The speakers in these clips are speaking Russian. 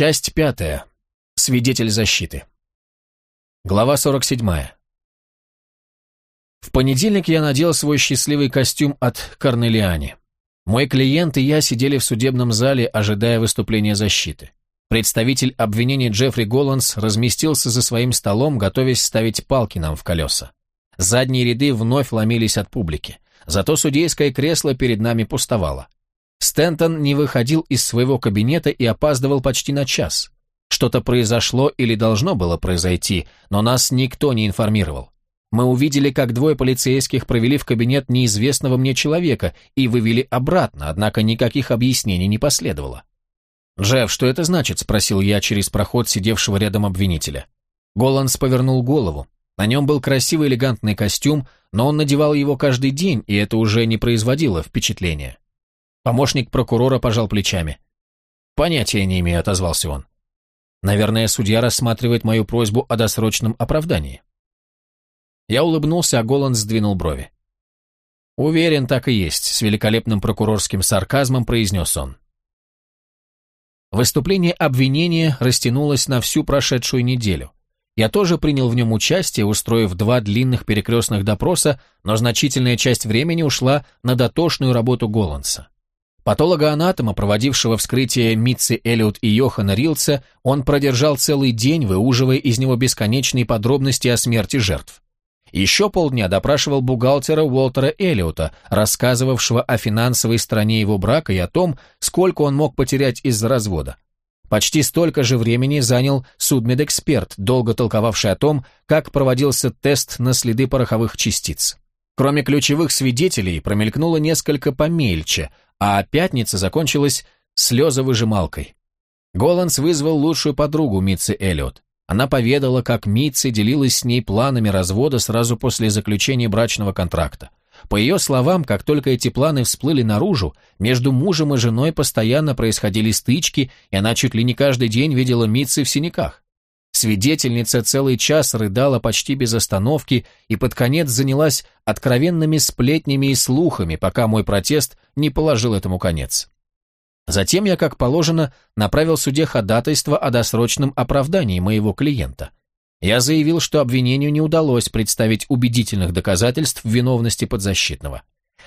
Часть пятая. Свидетель защиты. Глава 47. В понедельник я надел свой счастливый костюм от Корнелиани. Мой клиент и я сидели в судебном зале, ожидая выступления защиты. Представитель обвинений Джеффри Голландс разместился за своим столом, готовясь ставить палки нам в колеса. Задние ряды вновь ломились от публики. Зато судейское кресло перед нами пустовало. Стентон не выходил из своего кабинета и опаздывал почти на час. Что-то произошло или должно было произойти, но нас никто не информировал. Мы увидели, как двое полицейских провели в кабинет неизвестного мне человека и вывели обратно, однако никаких объяснений не последовало. «Джефф, что это значит?» – спросил я через проход сидевшего рядом обвинителя. Голландс повернул голову. На нем был красивый элегантный костюм, но он надевал его каждый день, и это уже не производило впечатления. Помощник прокурора пожал плечами. «Понятия не имею», — отозвался он. «Наверное, судья рассматривает мою просьбу о досрочном оправдании». Я улыбнулся, а Голланд сдвинул брови. «Уверен, так и есть», — с великолепным прокурорским сарказмом произнес он. Выступление обвинения растянулось на всю прошедшую неделю. Я тоже принял в нем участие, устроив два длинных перекрестных допроса, но значительная часть времени ушла на дотошную работу Голландса. Патолога-анатома, проводившего вскрытие Митцы Эллиот и Йохана Рилца, он продержал целый день, выуживая из него бесконечные подробности о смерти жертв. Еще полдня допрашивал бухгалтера Уолтера Эллиота, рассказывавшего о финансовой стороне его брака и о том, сколько он мог потерять из-за развода. Почти столько же времени занял судмедэксперт, долго толковавший о том, как проводился тест на следы пороховых частиц. Кроме ключевых свидетелей, промелькнуло несколько помельче, а пятница закончилась слезовыжималкой. Голландс вызвал лучшую подругу Митцы Эллиот. Она поведала, как Митцы делилась с ней планами развода сразу после заключения брачного контракта. По ее словам, как только эти планы всплыли наружу, между мужем и женой постоянно происходили стычки, и она чуть ли не каждый день видела Митцы в синяках. Свидетельница целый час рыдала почти без остановки и под конец занялась откровенными сплетнями и слухами, пока мой протест не положил этому конец. Затем я, как положено, направил суде ходатайство о досрочном оправдании моего клиента. Я заявил, что обвинению не удалось представить убедительных доказательств виновности подзащитного.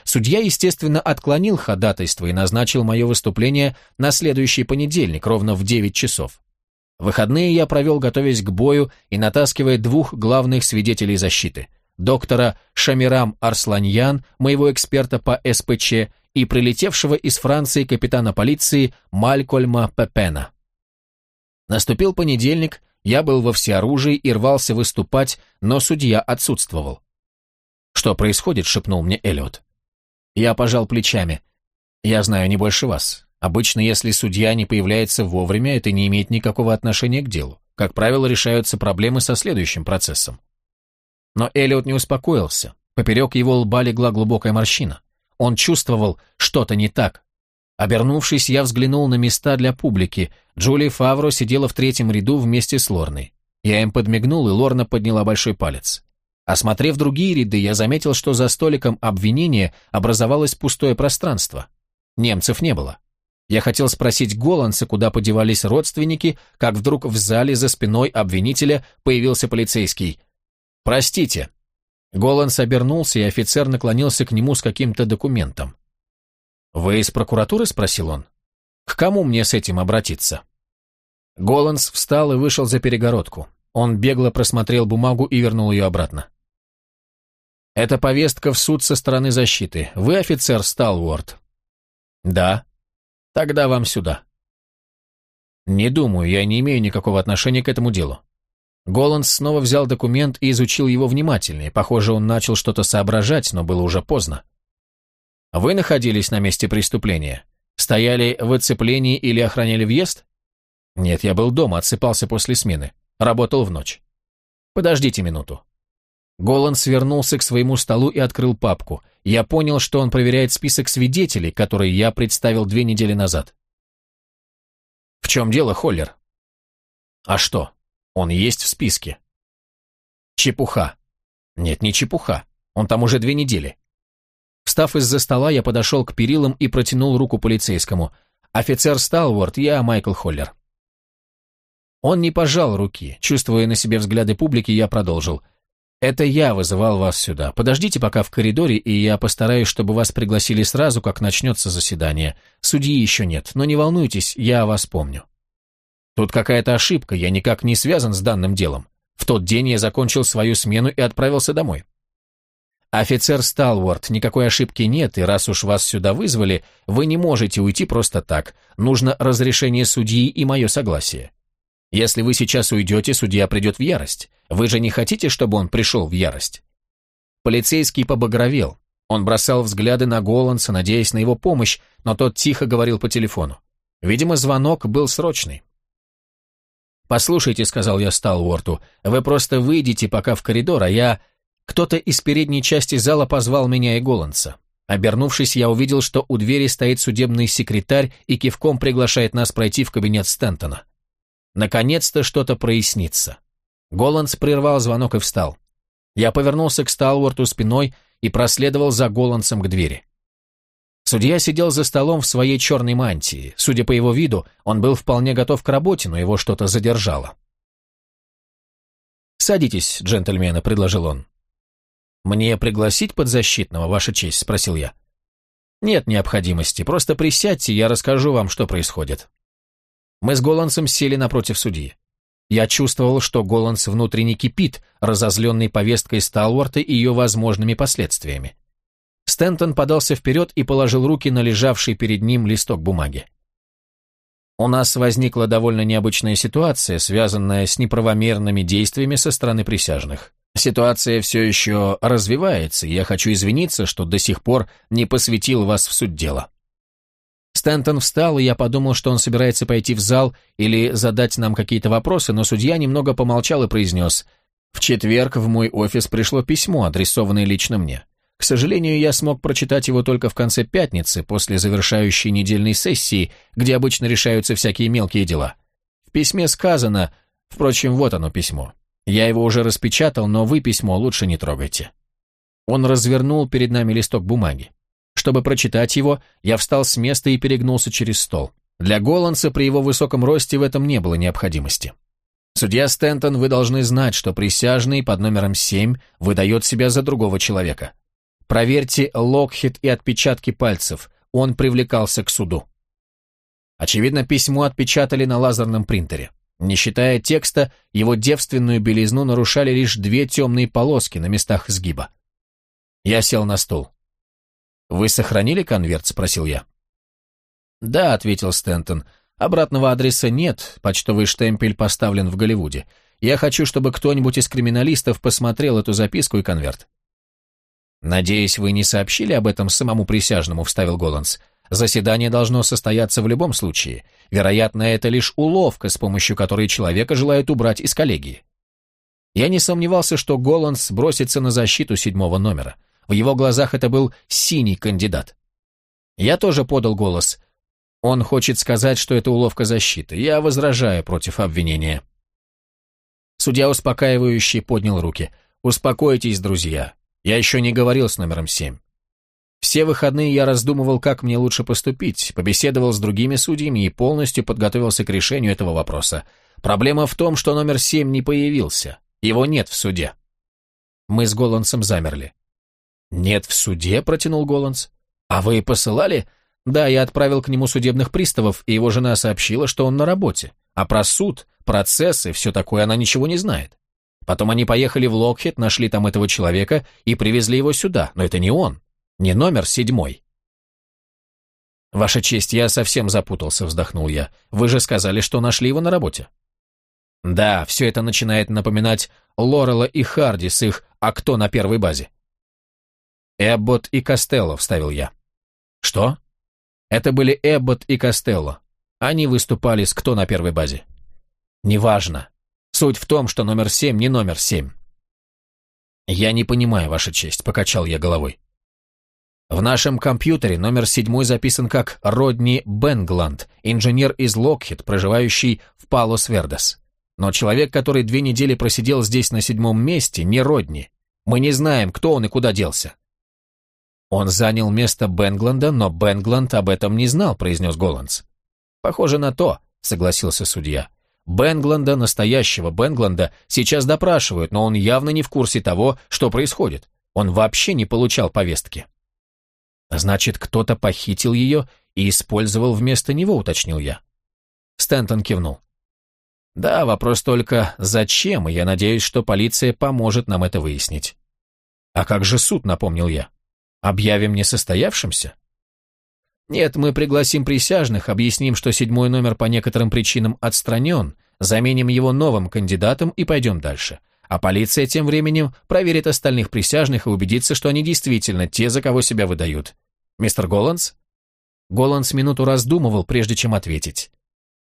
Судья, естественно, отклонил ходатайство и назначил мое выступление на следующий понедельник, ровно в 9 часов. Выходные я провел, готовясь к бою и натаскивая двух главных свидетелей защиты – доктора Шамирам Арсланьян, моего эксперта по СПЧ, и прилетевшего из Франции капитана полиции Малькольма Пепена. Наступил понедельник, я был во всеоружии и рвался выступать, но судья отсутствовал. «Что происходит?» – шепнул мне Эллиот. Я пожал плечами. «Я знаю не больше вас. Обычно, если судья не появляется вовремя, это не имеет никакого отношения к делу. Как правило, решаются проблемы со следующим процессом. Но Эллиот не успокоился. Поперек его лба легла глубокая морщина. Он чувствовал, что-то не так. Обернувшись, я взглянул на места для публики. Джули Фавро сидела в третьем ряду вместе с Лорной. Я им подмигнул, и Лорна подняла большой палец. Осмотрев другие ряды, я заметил, что за столиком обвинения образовалось пустое пространство. Немцев не было. Я хотел спросить Голландса, куда подевались родственники, как вдруг в зале за спиной обвинителя появился полицейский. «Простите». Голландс обернулся, и офицер наклонился к нему с каким-то документом. «Вы из прокуратуры?» — спросил он. «К кому мне с этим обратиться?» Голландс встал и вышел за перегородку. Он бегло просмотрел бумагу и вернул ее обратно. «Это повестка в суд со стороны защиты. Вы офицер Сталворд?» «Да», Тогда вам сюда. Не думаю, я не имею никакого отношения к этому делу. Голландс снова взял документ и изучил его внимательнее. Похоже, он начал что-то соображать, но было уже поздно. Вы находились на месте преступления? Стояли в оцеплении или охраняли въезд? Нет, я был дома, отсыпался после смены. Работал в ночь. Подождите минуту. Голланд свернулся к своему столу и открыл папку. Я понял, что он проверяет список свидетелей, который я представил две недели назад. «В чем дело, Холлер?» «А что? Он есть в списке». «Чепуха». «Нет, не чепуха. Он там уже две недели». Встав из-за стола, я подошел к перилам и протянул руку полицейскому. «Офицер Сталворд, я Майкл Холлер». Он не пожал руки. Чувствуя на себе взгляды публики, я продолжил. «Это я вызывал вас сюда. Подождите пока в коридоре, и я постараюсь, чтобы вас пригласили сразу, как начнется заседание. Судьи еще нет, но не волнуйтесь, я вас помню». Тут какая-то ошибка, я никак не связан с данным делом. В тот день я закончил свою смену и отправился домой. Офицер Сталворд, никакой ошибки нет, и раз уж вас сюда вызвали, вы не можете уйти просто так. Нужно разрешение судьи и мое согласие. Если вы сейчас уйдете, судья придет в ярость. Вы же не хотите, чтобы он пришел в ярость?» Полицейский побагровел. Он бросал взгляды на Голландса, надеясь на его помощь, но тот тихо говорил по телефону. Видимо, звонок был срочный. «Послушайте», — сказал я Сталворту, — «вы просто выйдите пока в коридор, а я...» Кто-то из передней части зала позвал меня и Голландса. Обернувшись, я увидел, что у двери стоит судебный секретарь и кивком приглашает нас пройти в кабинет Стентона. Наконец-то что-то прояснится. Голландс прервал звонок и встал. Я повернулся к Сталворту спиной и проследовал за Голландсом к двери. Судья сидел за столом в своей черной мантии. Судя по его виду, он был вполне готов к работе, но его что-то задержало. «Садитесь, джентльмены», — предложил он. «Мне пригласить подзащитного, Ваша честь?» — спросил я. «Нет необходимости, просто присядьте, я расскажу вам, что происходит». Мы с Голландсом сели напротив судьи. Я чувствовал, что Голландс внутренне кипит, разозленный повесткой Сталворта и ее возможными последствиями. Стентон подался вперед и положил руки на лежавший перед ним листок бумаги. У нас возникла довольно необычная ситуация, связанная с неправомерными действиями со стороны присяжных. Ситуация все еще развивается, и я хочу извиниться, что до сих пор не посвятил вас в суть дела. Стэнтон встал, и я подумал, что он собирается пойти в зал или задать нам какие-то вопросы, но судья немного помолчал и произнес, «В четверг в мой офис пришло письмо, адресованное лично мне. К сожалению, я смог прочитать его только в конце пятницы, после завершающей недельной сессии, где обычно решаются всякие мелкие дела. В письме сказано, впрочем, вот оно письмо. Я его уже распечатал, но вы письмо лучше не трогайте». Он развернул перед нами листок бумаги. Чтобы прочитать его, я встал с места и перегнулся через стол. Для Голландса при его высоком росте в этом не было необходимости. «Судья Стентон, вы должны знать, что присяжный под номером 7 выдает себя за другого человека. Проверьте локхит и отпечатки пальцев, он привлекался к суду». Очевидно, письмо отпечатали на лазерном принтере. Не считая текста, его девственную белизну нарушали лишь две темные полоски на местах сгиба. Я сел на стул. «Вы сохранили конверт?» – спросил я. «Да», – ответил Стентон. «Обратного адреса нет, почтовый штемпель поставлен в Голливуде. Я хочу, чтобы кто-нибудь из криминалистов посмотрел эту записку и конверт». «Надеюсь, вы не сообщили об этом самому присяжному», – вставил Голландс. «Заседание должно состояться в любом случае. Вероятно, это лишь уловка, с помощью которой человека желают убрать из коллегии». Я не сомневался, что Голландс бросится на защиту седьмого номера. В его глазах это был синий кандидат. Я тоже подал голос. Он хочет сказать, что это уловка защиты. Я возражаю против обвинения. Судья успокаивающий поднял руки. «Успокойтесь, друзья. Я еще не говорил с номером семь. Все выходные я раздумывал, как мне лучше поступить, побеседовал с другими судьями и полностью подготовился к решению этого вопроса. Проблема в том, что номер семь не появился. Его нет в суде. Мы с Голландсом замерли. «Нет в суде», — протянул Голландс. «А вы посылали?» «Да, я отправил к нему судебных приставов, и его жена сообщила, что он на работе. А про суд, процессы, все такое она ничего не знает. Потом они поехали в Локхед, нашли там этого человека и привезли его сюда, но это не он, не номер седьмой». «Ваша честь, я совсем запутался», — вздохнул я. «Вы же сказали, что нашли его на работе». «Да, все это начинает напоминать Лорела и Харди с их «А кто на первой базе?» «Эббот и Костелло», — вставил я. «Что?» «Это были Эббот и Костелло. Они выступали с кто на первой базе?» «Неважно. Суть в том, что номер семь не номер семь». «Я не понимаю, Ваша честь», — покачал я головой. В нашем компьютере номер седьмой записан как Родни Бенгланд, инженер из Локхид, проживающий в Палос-Вердес. Но человек, который две недели просидел здесь на седьмом месте, не Родни. Мы не знаем, кто он и куда делся. «Он занял место Бенгланда, но Бенгланд об этом не знал», — произнес Голландс. «Похоже на то», — согласился судья. Бенгланда, настоящего Бенгланда, сейчас допрашивают, но он явно не в курсе того, что происходит. Он вообще не получал повестки. Значит, кто-то похитил ее и использовал вместо него, уточнил я. Стэнтон кивнул. Да, вопрос только, зачем, и я надеюсь, что полиция поможет нам это выяснить. А как же суд, напомнил я. Объявим несостоявшимся? Нет, мы пригласим присяжных, объясним, что седьмой номер по некоторым причинам отстранен, заменим его новым кандидатом и пойдем дальше. А полиция тем временем проверит остальных присяжных и убедится, что они действительно те, за кого себя выдают. Мистер Голландс? Голландс минуту раздумывал, прежде чем ответить.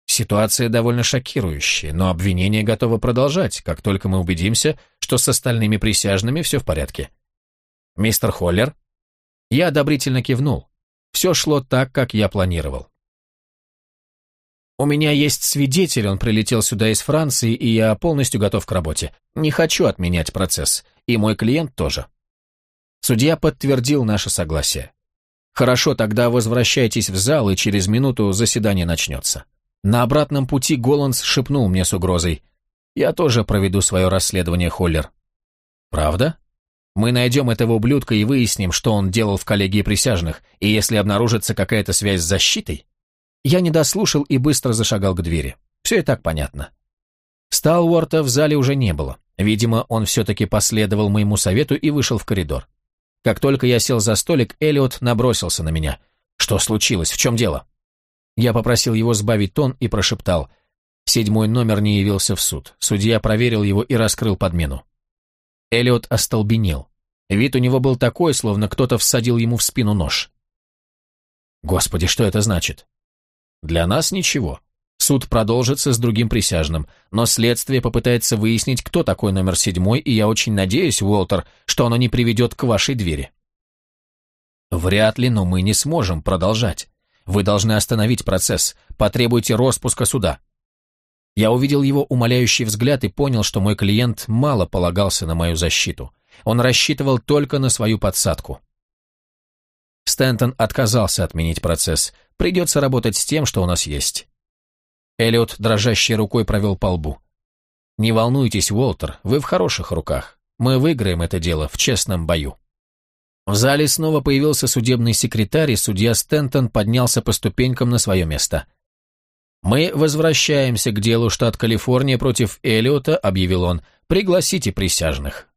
Ситуация довольно шокирующая, но обвинение готово продолжать, как только мы убедимся, что с остальными присяжными все в порядке. Мистер Холлер? Я одобрительно кивнул. Все шло так, как я планировал. У меня есть свидетель, он прилетел сюда из Франции, и я полностью готов к работе. Не хочу отменять процесс, и мой клиент тоже. Судья подтвердил наше согласие. Хорошо, тогда возвращайтесь в зал, и через минуту заседание начнется. На обратном пути Голландс шепнул мне с угрозой. Я тоже проведу свое расследование, Холлер. Правда? Мы найдем этого ублюдка и выясним, что он делал в коллегии присяжных, и если обнаружится какая-то связь с защитой... Я не дослушал и быстро зашагал к двери. Все и так понятно. Сталворта в зале уже не было. Видимо, он все-таки последовал моему совету и вышел в коридор. Как только я сел за столик, Эллиот набросился на меня. «Что случилось? В чем дело?» Я попросил его сбавить тон и прошептал. Седьмой номер не явился в суд. Судья проверил его и раскрыл подмену. Эллиот остолбенел. Вид у него был такой, словно кто-то всадил ему в спину нож. Господи, что это значит? Для нас ничего. Суд продолжится с другим присяжным, но следствие попытается выяснить, кто такой номер седьмой, и я очень надеюсь, Уолтер, что оно не приведет к вашей двери. Вряд ли, но мы не сможем продолжать. Вы должны остановить процесс, потребуйте распуска суда. Я увидел его умоляющий взгляд и понял, что мой клиент мало полагался на мою защиту. Он рассчитывал только на свою подсадку. Стэнтон отказался отменить процесс. Придется работать с тем, что у нас есть. Эллиот дрожащей рукой провел по лбу. «Не волнуйтесь, Уолтер, вы в хороших руках. Мы выиграем это дело в честном бою». В зале снова появился судебный секретарь, и судья Стэнтон поднялся по ступенькам на свое место – «Мы возвращаемся к делу штат Калифорния против Эллиота», — объявил он. «Пригласите присяжных.